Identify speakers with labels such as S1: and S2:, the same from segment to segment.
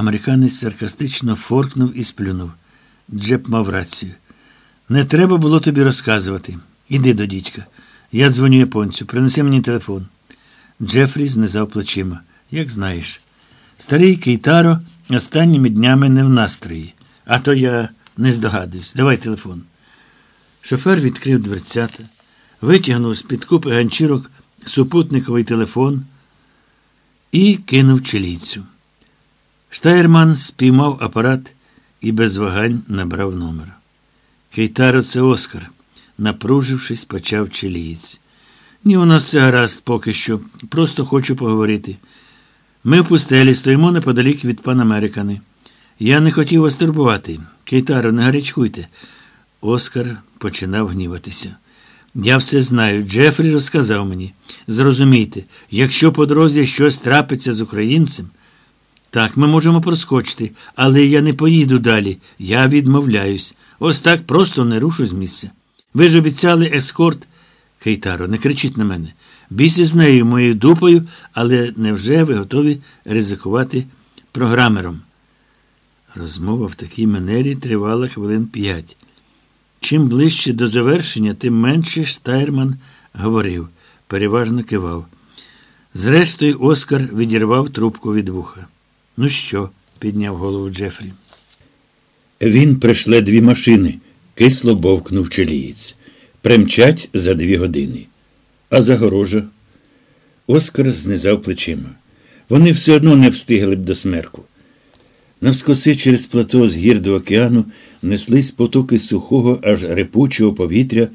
S1: Американець саркастично форкнув і сплюнув. Джеб мав рацію. Не треба було тобі розказувати. Іди до дідька. Я дзвоню японцю, принеси мені телефон. Джефрі знизав плечима. Як знаєш. Старий Кейтаро останніми днями не в настрої, а то я не здогадуюсь. Давай телефон. Шофер відкрив дверцята, витягнув з під купи ганчірок супутниковий телефон і кинув чилійцю. Штайрман спіймав апарат і без вагань набрав номер. Кейтаро, це Оскар, напружившись, почав чилієць. Ні, у нас все гаразд поки що. Просто хочу поговорити. Ми в пустелі стоїмо неподалік від пан Американи. Я не хотів вас турбувати. Кейтаро, не гарячкуйте. Оскар починав гніватися. Я все знаю. Джефрі розказав мені. Зрозумійте, якщо по дорозі щось трапиться з українцем, так, ми можемо проскочити, але я не поїду далі. Я відмовляюсь. Ось так просто не рушу з місця. Ви ж обіцяли ескорт. Кейтаро, не кричіть на мене. Бійся з нею, моєю дупою, але невже ви готові ризикувати програмером? Розмова в такій манері тривала хвилин п'ять. Чим ближче до завершення, тим менше Штайрман говорив, переважно кивав. Зрештою, Оскар відірвав трубку від вуха. Ну що? підняв голову Джефрі.
S2: Він пришле дві машини, кисло бовкнув чилієць. Примчать за дві години. А загорожа? Оскар знизав плечима. Вони все одно не встигли б до смерку. Навскоси через плато з гір до океану неслись потоки сухого, аж репучого повітря,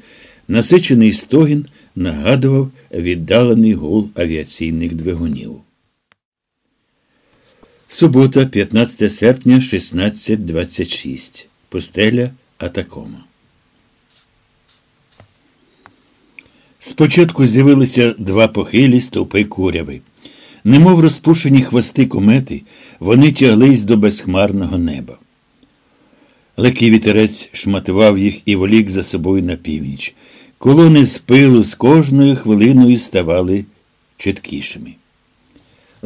S2: насичений стогін нагадував віддалений гул авіаційних двигунів. Субота, 15 серпня, 16.26. Пустеля Атакома. Спочатку з'явилися два похилі стовпи куряви. Немов розпушені хвости комети, вони тяглись до безхмарного неба. Легкий вітерець шматував їх і волік за собою на північ. Колони з пилу з кожною хвилиною ставали чіткішими.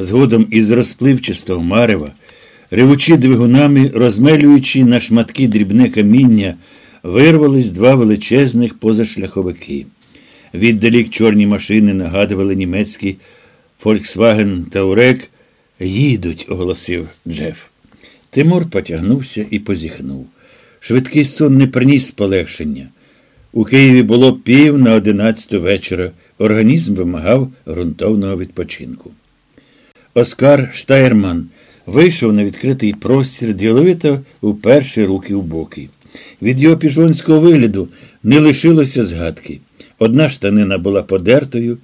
S2: Згодом із розпливчастого марева, ревучи двигунами, розмелюючи на шматки дрібне каміння, вирвались два величезних позашляховики. Віддалік чорні машини нагадували німецький Volkswagen Таурек. Їдуть, оголосив Джеф. Тимур потягнувся і позіхнув. Швидкий сон не приніс полегшення. У Києві було пів на одинадцяту вечора. Організм вимагав ґрунтовного відпочинку. Оскар Штайрман вийшов на відкритий простір, діловито уперше руки в боки. Від його піжонського вигляду не лишилося згадки. Одна штанина була подертою,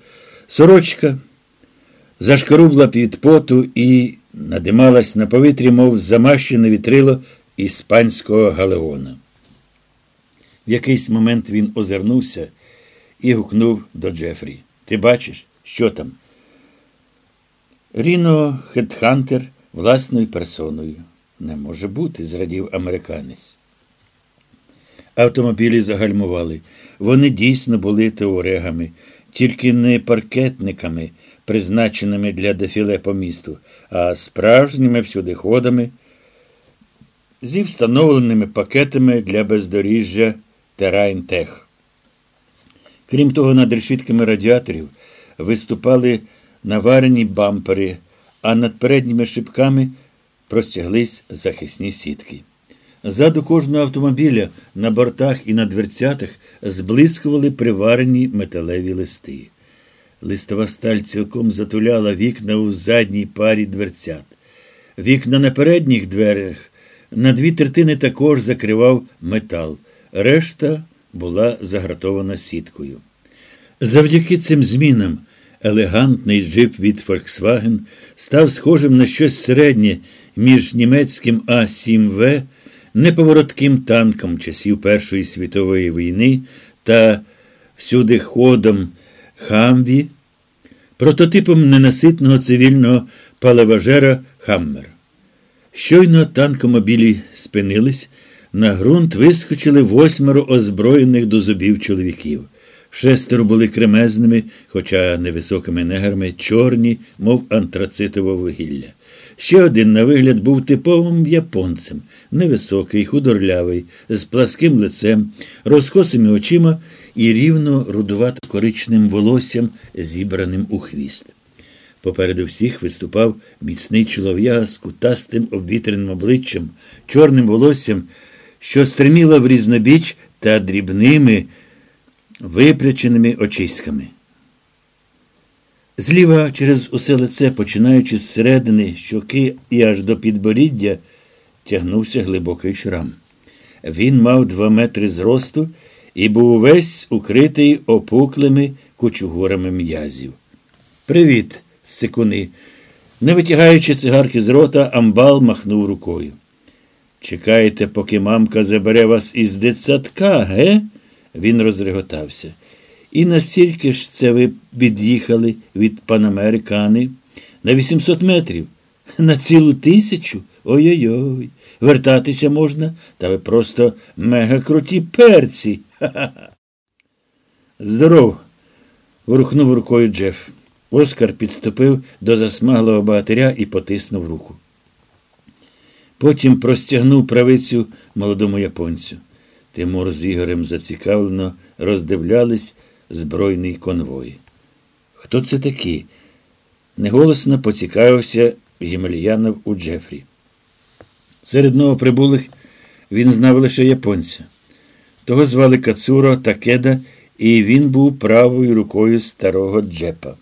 S2: сорочка зашкарубла під поту і надималась на повітрі, мов замащене вітрило іспанського галеона. В якийсь момент він озирнувся і гукнув до Джефрі. Ти бачиш, що там? Ріно Хедхантер власною персоною. Не може бути, зрадів американець. Автомобілі загальмували. Вони дійсно були теорегами, тільки не паркетниками, призначеними для дефіле по місту, а справжніми всюдиходами зі встановленими пакетами для бездоріжжя Терайнтех. Крім того, над решітками радіаторів виступали наварені бампери, а над передніми шибками простяглись захисні сітки. Ззаду кожного автомобіля на бортах і на дверцятах зблискували приварені металеві листи. Листова сталь цілком затуляла вікна у задній парі дверцят. Вікна на передніх дверях на дві третини також закривав метал, решта була загратована сіткою. Завдяки цим змінам елегантний джип від Volkswagen став схожим на щось середнє між німецьким А7В, неповоротким танком часів Першої світової війни та всюди ходом Хамві, прототипом ненаситного цивільного палеважера Хаммер. Щойно танкомобілі спинились, на ґрунт вискочили восьмеро озброєних до зубів чоловіків. Шестеро були кремезними, хоча невисокими неграми, чорні, мов антрацитове вугілля. Ще один, на вигляд, був типовим японцем, невисокий, худорлявий, з пласким лицем, розкосими очима і рівно рудувато коричним волоссям, зібраним у хвіст. Попереду всіх виступав міцний чолов'яга з кутастим обвітреним обличчям, чорним волоссям, що стриміла в різнобіч та дрібними випряченими очиськами. Зліва через усе лице, починаючи з середини щоки і аж до підборіддя, тягнувся глибокий шрам. Він мав два метри зросту і був увесь укритий опуклими кучугурами м'язів. Привіт, сикуни. Не витягаючи цигарки з рота, амбал махнув рукою. Чекаєте, поки мамка забере вас із дитсадка, ге? Він розреготався. І настільки ж це ви від'їхали від панамерикани? На 800 метрів? На цілу тисячу? Ой-ой-ой. Вертатися можна, та ви просто мега круті перці. Ха-ха-ха. Здоров. ворухнув рукою Джеф. Оскар підступив до засмаглого багатиря і потиснув руку. Потім простягнув правицю молодому японцю. Тимур з Ігорем зацікавлено роздивлялись збройний конвой. Хто це такі? Неголосно поцікавився Ємельянов у Джефрі. Серед новоприбулих він знав лише японця. Того звали Кацуро Такеда, і він був правою рукою старого Джепа.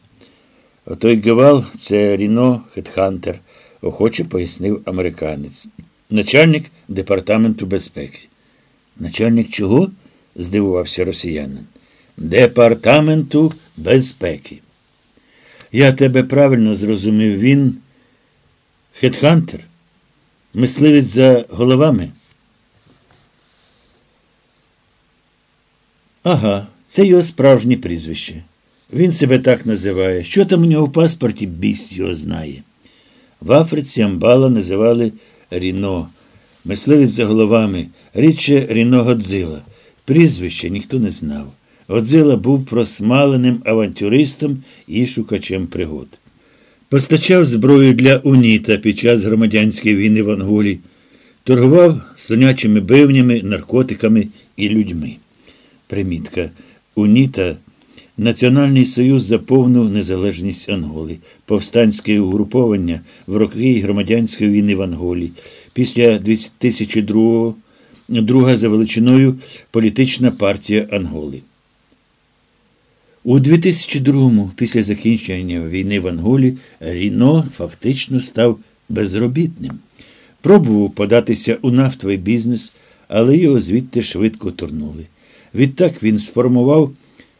S2: Отой Гевал це Ріно Хетхантер, охоче пояснив американець. Начальник департаменту безпеки. Начальник чого? здивувався росіянин. Департаменту безпеки. Я тебе правильно зрозумів, він хедхантер, мисливець за головами. Ага, це його справжнє прізвище. Він себе так називає. Що там у нього в паспорті, біс його знає. В Африці Амбала називали Ріно, мисливець за головами, рідше Ріно Годзила. Прізвище ніхто не знав. Годзила був просмаленим авантюристом і шукачем пригод. Постачав зброю для уніта під час громадянської війни в Анголі, торгував сонячими бивнями, наркотиками і людьми. Примітка. Уніта Національний Союз за повну незалежність Анголи, повстанське угруповання в роки громадянської війни в Анголі. Після 2002 друга за величиною політична партія Анголи. У 2002-му, після закінчення війни в Анголі, Ріно фактично став безробітним. Пробував податися у нафтовий бізнес, але його звідти швидко турнули. Відтак він сформував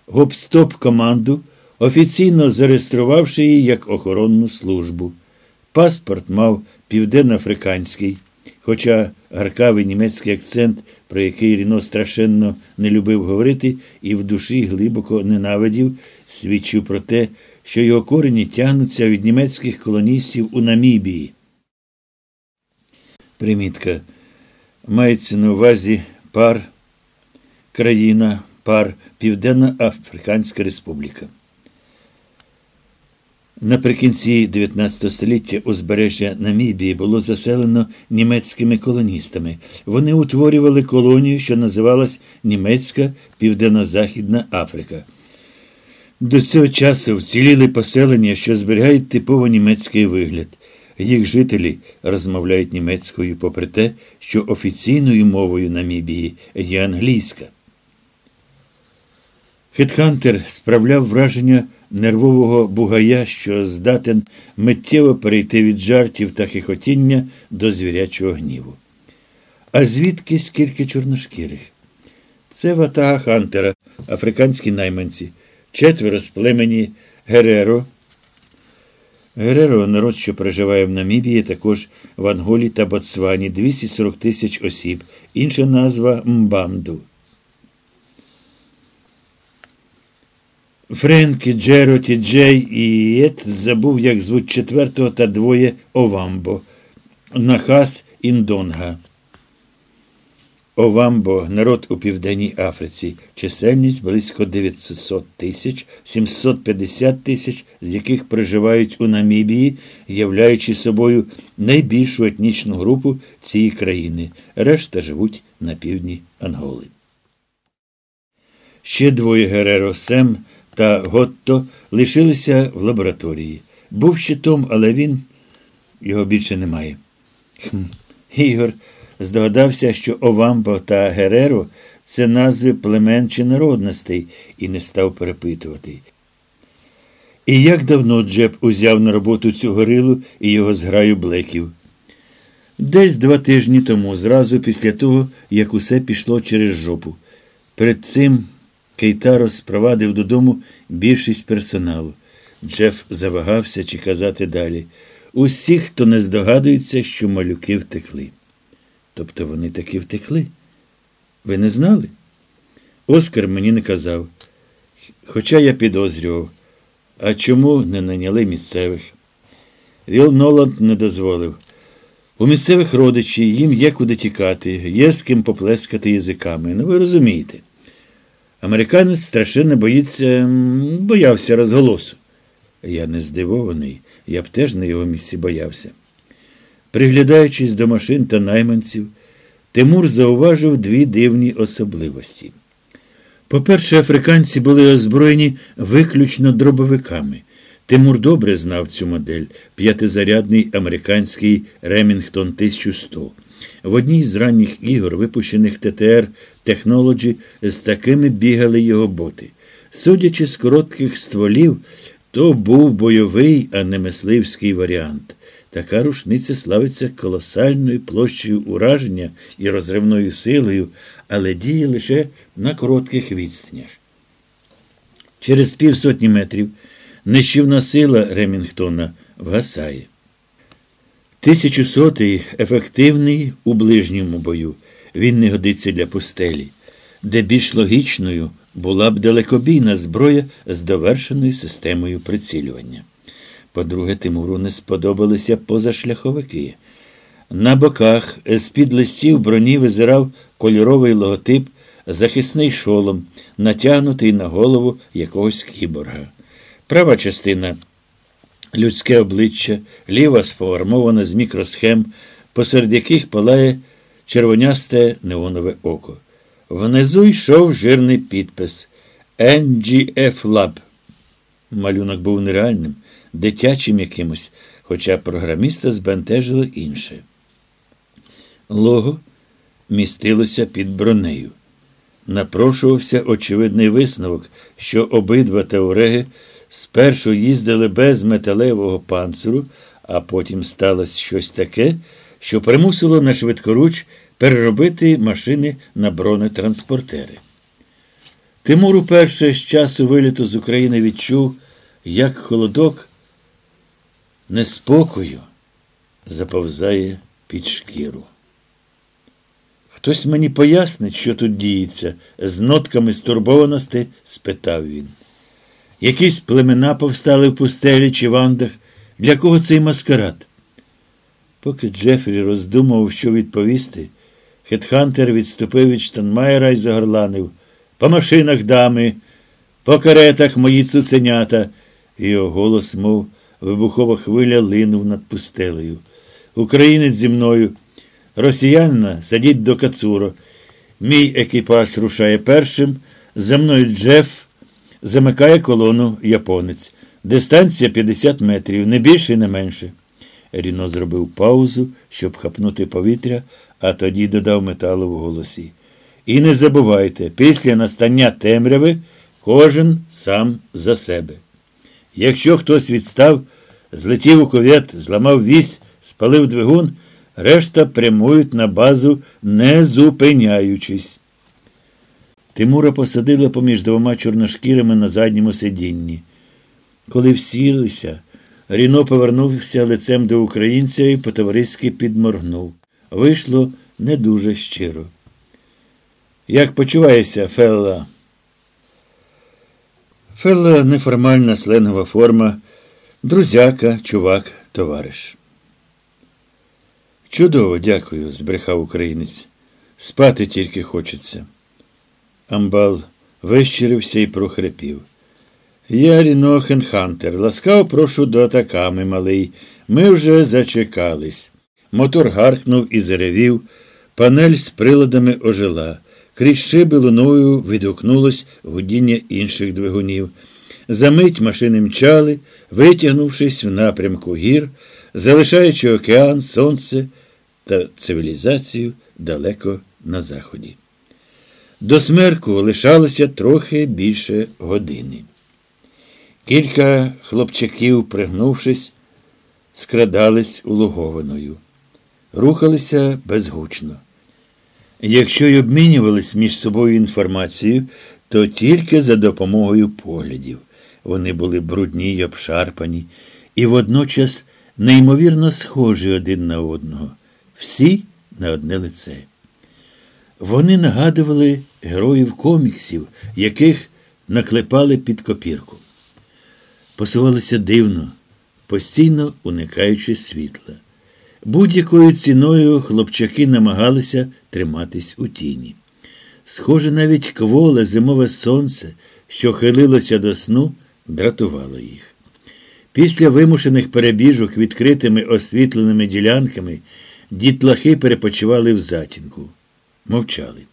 S2: гоп-стоп команду, офіційно зареєструвавши її як охоронну службу. Паспорт мав південноафриканський, хоча гаркавий німецький акцент, про який Ріно страшенно не любив говорити і в душі глибоко ненавидів, свідчив про те, що його корені тягнуться від німецьких колоністів у Намібії. Примітка. Мається на увазі пар, країна, пар, Південна Африканська Республіка. Наприкінці 19 століття узбережжя Намібії було заселено німецькими колоністами. Вони утворювали колонію, що називалась Німецька Південно-Західна Африка. До цього часу вціліли поселення, що зберігають типово німецький вигляд. Їх жителі розмовляють німецькою, попри те, що офіційною мовою Намібії є англійська. Хетхантер справляв враження нервового бугая, що здатен миттєво перейти від жартів та хихотіння до звірячого гніву. А звідки скільки чорношкірих? Це ватага Хантера, африканські найманці, четверо з племені Гереро. Гереро народ, що проживає в Намібії, також в Анголі та Ботсвані, 240 тисяч осіб, інша назва Мбанду. Френкі, Джероті, Джей і Ет забув, як звуть четвертого та двоє Овамбо, Нахас Індонга. Овамбо, народ у Південній Африці, чисельність близько 900 тисяч, 750 тисяч, з яких проживають у Намібії, являючи собою найбільшу етнічну групу цієї країни. Решта живуть на півдні Анголи. Ще двоє Гереро Сем та Готто лишилися в лабораторії. Був ще Том, але він його більше немає. Хм. Ігор здогадався, що Овамбо та Гереро це назви племен чи народностей, і не став перепитувати. І як давно Джеб узяв на роботу цю горилу і його зграю блеків? Десь два тижні тому, зразу після того, як усе пішло через жопу. Перед цим Кейтаро спровадив додому більшість персоналу. Джеф завагався чи казати далі. Усі, хто не здогадується, що малюки втекли. Тобто вони таки втекли. Ви не знали? Оскар мені не казав. Хоча я підозрював, а чому не наняли місцевих? Віл Ноланд не дозволив. У місцевих родичів їм є куди тікати, є з ким поплескати язиками. Ну, ви розумієте. Американець страшенно боїться, боявся розголосу. Я не здивований, я б теж на його місці боявся. Приглядаючись до машин та найманців, Тимур зауважив дві дивні особливості. По-перше, африканці були озброєні виключно дробовиками. Тимур добре знав цю модель п'ятизарядний американський Ремінгтон 1100. В одній з ранніх ігор, випущених ТТР Technology, з такими бігали його боти. Судячи з коротких стволів, то був бойовий, а не мисливський варіант. Така рушниця славиться колосальною площею ураження і розривною силою, але діє лише на коротких відстанях. Через півсотні метрів нищівна сила Ремінгтона вгасає. Тисячусотий ефективний у ближньому бою. Він не годиться для пустелі, де більш логічною була б далекобійна зброя з довершеною системою прицілювання. По-друге, Тимуру не сподобалися позашляховики. На боках з-під листів броні визирав кольоровий логотип, захисний шолом, натягнутий на голову якогось кіборга. Права частина людське обличчя, ліва сформована з мікросхем, посеред яких палає червонясте неонове око. Внизу йшов жирний підпис NGF Lab. Малюнок був нереальним, дитячим якимось, хоча програміста збентежило інше. Лого містилося під бронею. Напрошувався очевидний висновок, що обидва теореги спершу їздили без металевого панциру, а потім сталося щось таке, що примусило на швидкоруч переробити машини на бронетранспортери. Тимур уперше з часу виліту з України відчув, як холодок неспокою заповзає під шкіру. Хтось мені пояснить, що тут діється, з нотками стурбованості спитав він. Якісь племена повстали в пустелі чи вандах. Для кого цей маскарад? Поки Джефрі роздумував, що відповісти, Хетхантер відступив від Штанмайера і загорланив. По машинах дами, по каретах мої цуценята. Його голос, мов вибухова хвиля, линув над пустелею. Українець зі мною. Росіянина садіть до Кацуро. Мій екіпаж рушає першим. За мною Джеф замикає колону японець. Дистанція 50 метрів, не більше і не менше. Ріно зробив паузу, щоб хапнути повітря, а тоді додав металу в голосі. І не забувайте, після настання темряви кожен сам за себе. Якщо хтось відстав, злетів у ковет, зламав вісь, спалив двигун, решта прямують на базу, не зупиняючись. Тимура посадила поміж двома чорношкірими на задньому сидінні. Коли всілися, Ріно повернувся лицем до українця і по-товариськи підморгнув. Вийшло не дуже щиро. Як почуваєшся, Фелла? Фелла неформальна сленгова форма, друзяка, чувак, товариш. Чудово, дякую, збрехав українець. Спати тільки хочеться. Амбал вищирився і прохрипів. Я Рінохен Хантер. Ласкав прошу до атаками, малий. Ми вже зачекались. Мотор гаркнув і заревів. Панель з приладами ожила. Крізь шиби луною відгукнулось гудіння інших двигунів. Замить машини мчали, витягнувшись в напрямку гір, залишаючи океан, сонце та цивілізацію далеко на заході. До смерку лишалося трохи більше години. Кілька хлопчаків, пригнувшись, скрадались улугованою, рухалися безгучно. Якщо й обмінювались між собою інформацією, то тільки за допомогою поглядів. Вони були брудні й обшарпані, і водночас неймовірно схожі один на одного, всі на одне лице. Вони нагадували героїв коміксів, яких наклепали під копірку. Посувалися дивно, постійно уникаючи світла. Будь-якою ціною хлопчаки намагалися триматись у тіні. Схоже, навіть кволе зимове сонце, що хилилося до сну, дратувало їх. Після вимушених перебіжок відкритими освітленими ділянками дітлахи перепочивали в затінку, мовчали.